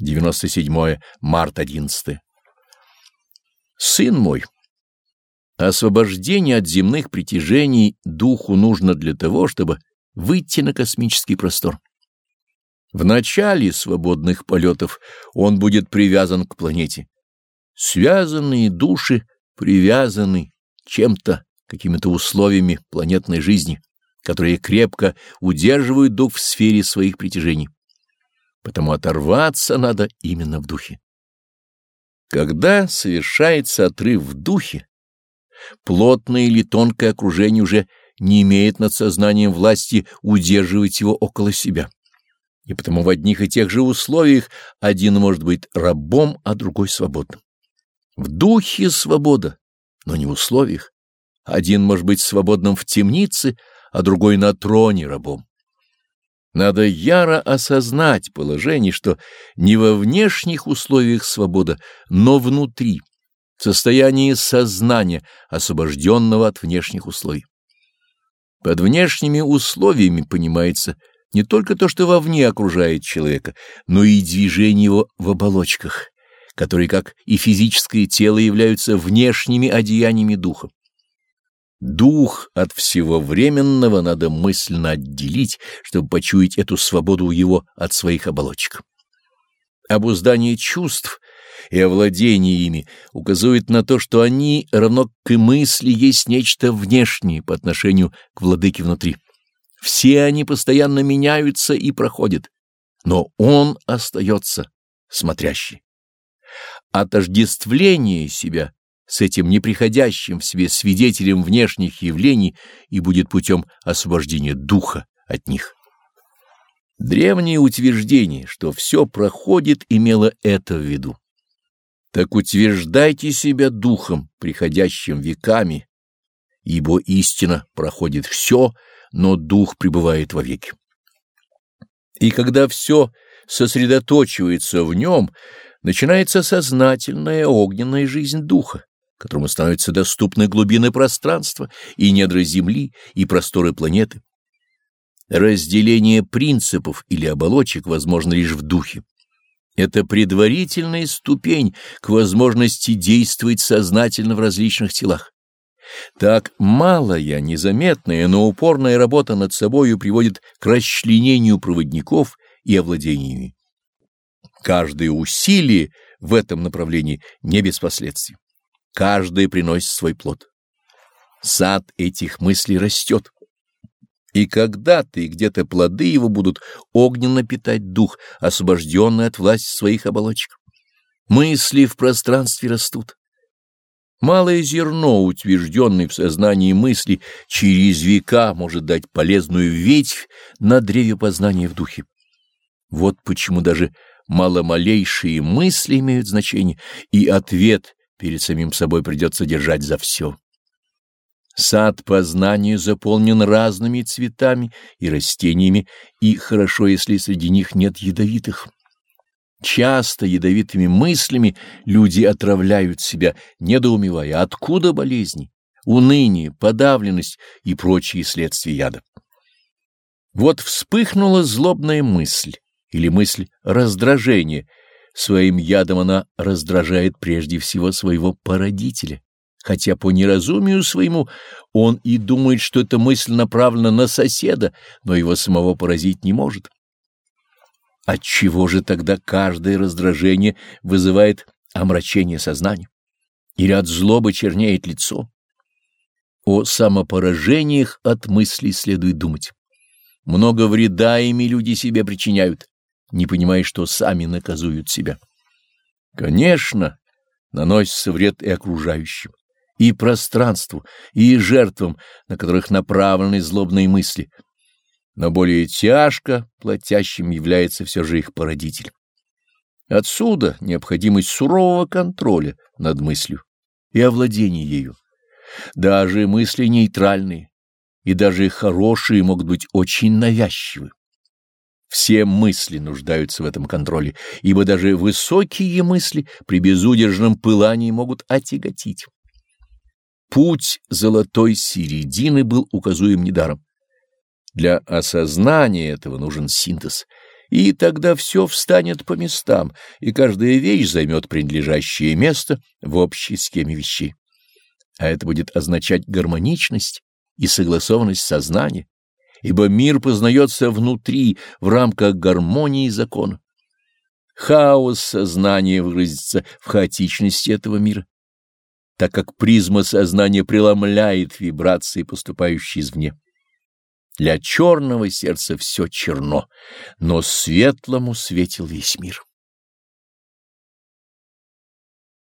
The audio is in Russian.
97 март 11. Сын мой, освобождение от земных притяжений духу нужно для того, чтобы выйти на космический простор. В начале свободных полетов он будет привязан к планете. Связанные души привязаны чем-то, какими-то условиями планетной жизни, которые крепко удерживают дух в сфере своих притяжений. Потому оторваться надо именно в духе. Когда совершается отрыв в духе, плотное или тонкое окружение уже не имеет над сознанием власти удерживать его около себя. И потому в одних и тех же условиях один может быть рабом, а другой свободным. В духе свобода, но не в условиях. Один может быть свободным в темнице, а другой на троне рабом. Надо яро осознать положение, что не во внешних условиях свобода, но внутри, в состоянии сознания, освобожденного от внешних условий. Под внешними условиями понимается не только то, что вовне окружает человека, но и движение его в оболочках, которые, как и физическое тело, являются внешними одеяниями духа. Дух от всего временного надо мысленно отделить, чтобы почуять эту свободу его от своих оболочек. Обуздание чувств и овладение ими указывает на то, что они, равно к и мысли, есть нечто внешнее по отношению к владыке внутри. Все они постоянно меняются и проходят, но он остается смотрящий. Отождествление себя с этим неприходящим в себе свидетелем внешних явлений и будет путем освобождения духа от них. Древнее утверждение, что все проходит, имело это в виду. Так утверждайте себя духом, приходящим веками, ибо истина проходит все, но дух пребывает вовеки. И когда все сосредоточивается в нем, начинается сознательная огненная жизнь духа которому становятся доступны глубины пространства и недра Земли, и просторы планеты. Разделение принципов или оболочек возможно лишь в духе. Это предварительная ступень к возможности действовать сознательно в различных телах. Так малая, незаметная, но упорная работа над собою приводит к расчленению проводников и овладениями. Каждое усилие в этом направлении не без последствий. Каждый приносит свой плод. Сад этих мыслей растет. И когда-то и где-то плоды его будут огненно питать дух, освобожденный от власти своих оболочек. Мысли в пространстве растут. Малое зерно, утвержденное в сознании мысли, через века может дать полезную ветвь на древе познания в духе. Вот почему даже маломалейшие мысли имеют значение, и ответ перед самим собой придется держать за все. Сад познания заполнен разными цветами и растениями, и хорошо, если среди них нет ядовитых. Часто ядовитыми мыслями люди отравляют себя, недоумевая, откуда болезни, уныние, подавленность и прочие следствия яда. Вот вспыхнула злобная мысль или мысль раздражения — Своим ядом она раздражает прежде всего своего породителя, хотя по неразумию своему он и думает, что эта мысль направлена на соседа, но его самого поразить не может. Отчего же тогда каждое раздражение вызывает омрачение сознания? Или от злобы чернеет лицо? О самопоражениях от мыслей следует думать. Много вреда ими люди себе причиняют, не понимая, что сами наказуют себя. Конечно, наносится вред и окружающим, и пространству, и жертвам, на которых направлены злобные мысли, но более тяжко платящим является все же их породитель. Отсюда необходимость сурового контроля над мыслью и овладения ею. Даже мысли нейтральные и даже хорошие могут быть очень навязчивы. Все мысли нуждаются в этом контроле, ибо даже высокие мысли при безудержном пылании могут отяготить. Путь золотой середины был указуем недаром. Для осознания этого нужен синтез, И тогда все встанет по местам, и каждая вещь займет принадлежащее место в общей схеме вещей. А это будет означать гармоничность и согласованность сознания, ибо мир познается внутри, в рамках гармонии и закона. Хаос сознания выразится в хаотичности этого мира, так как призма сознания преломляет вибрации, поступающие извне. Для черного сердца все черно, но светлому светил весь мир.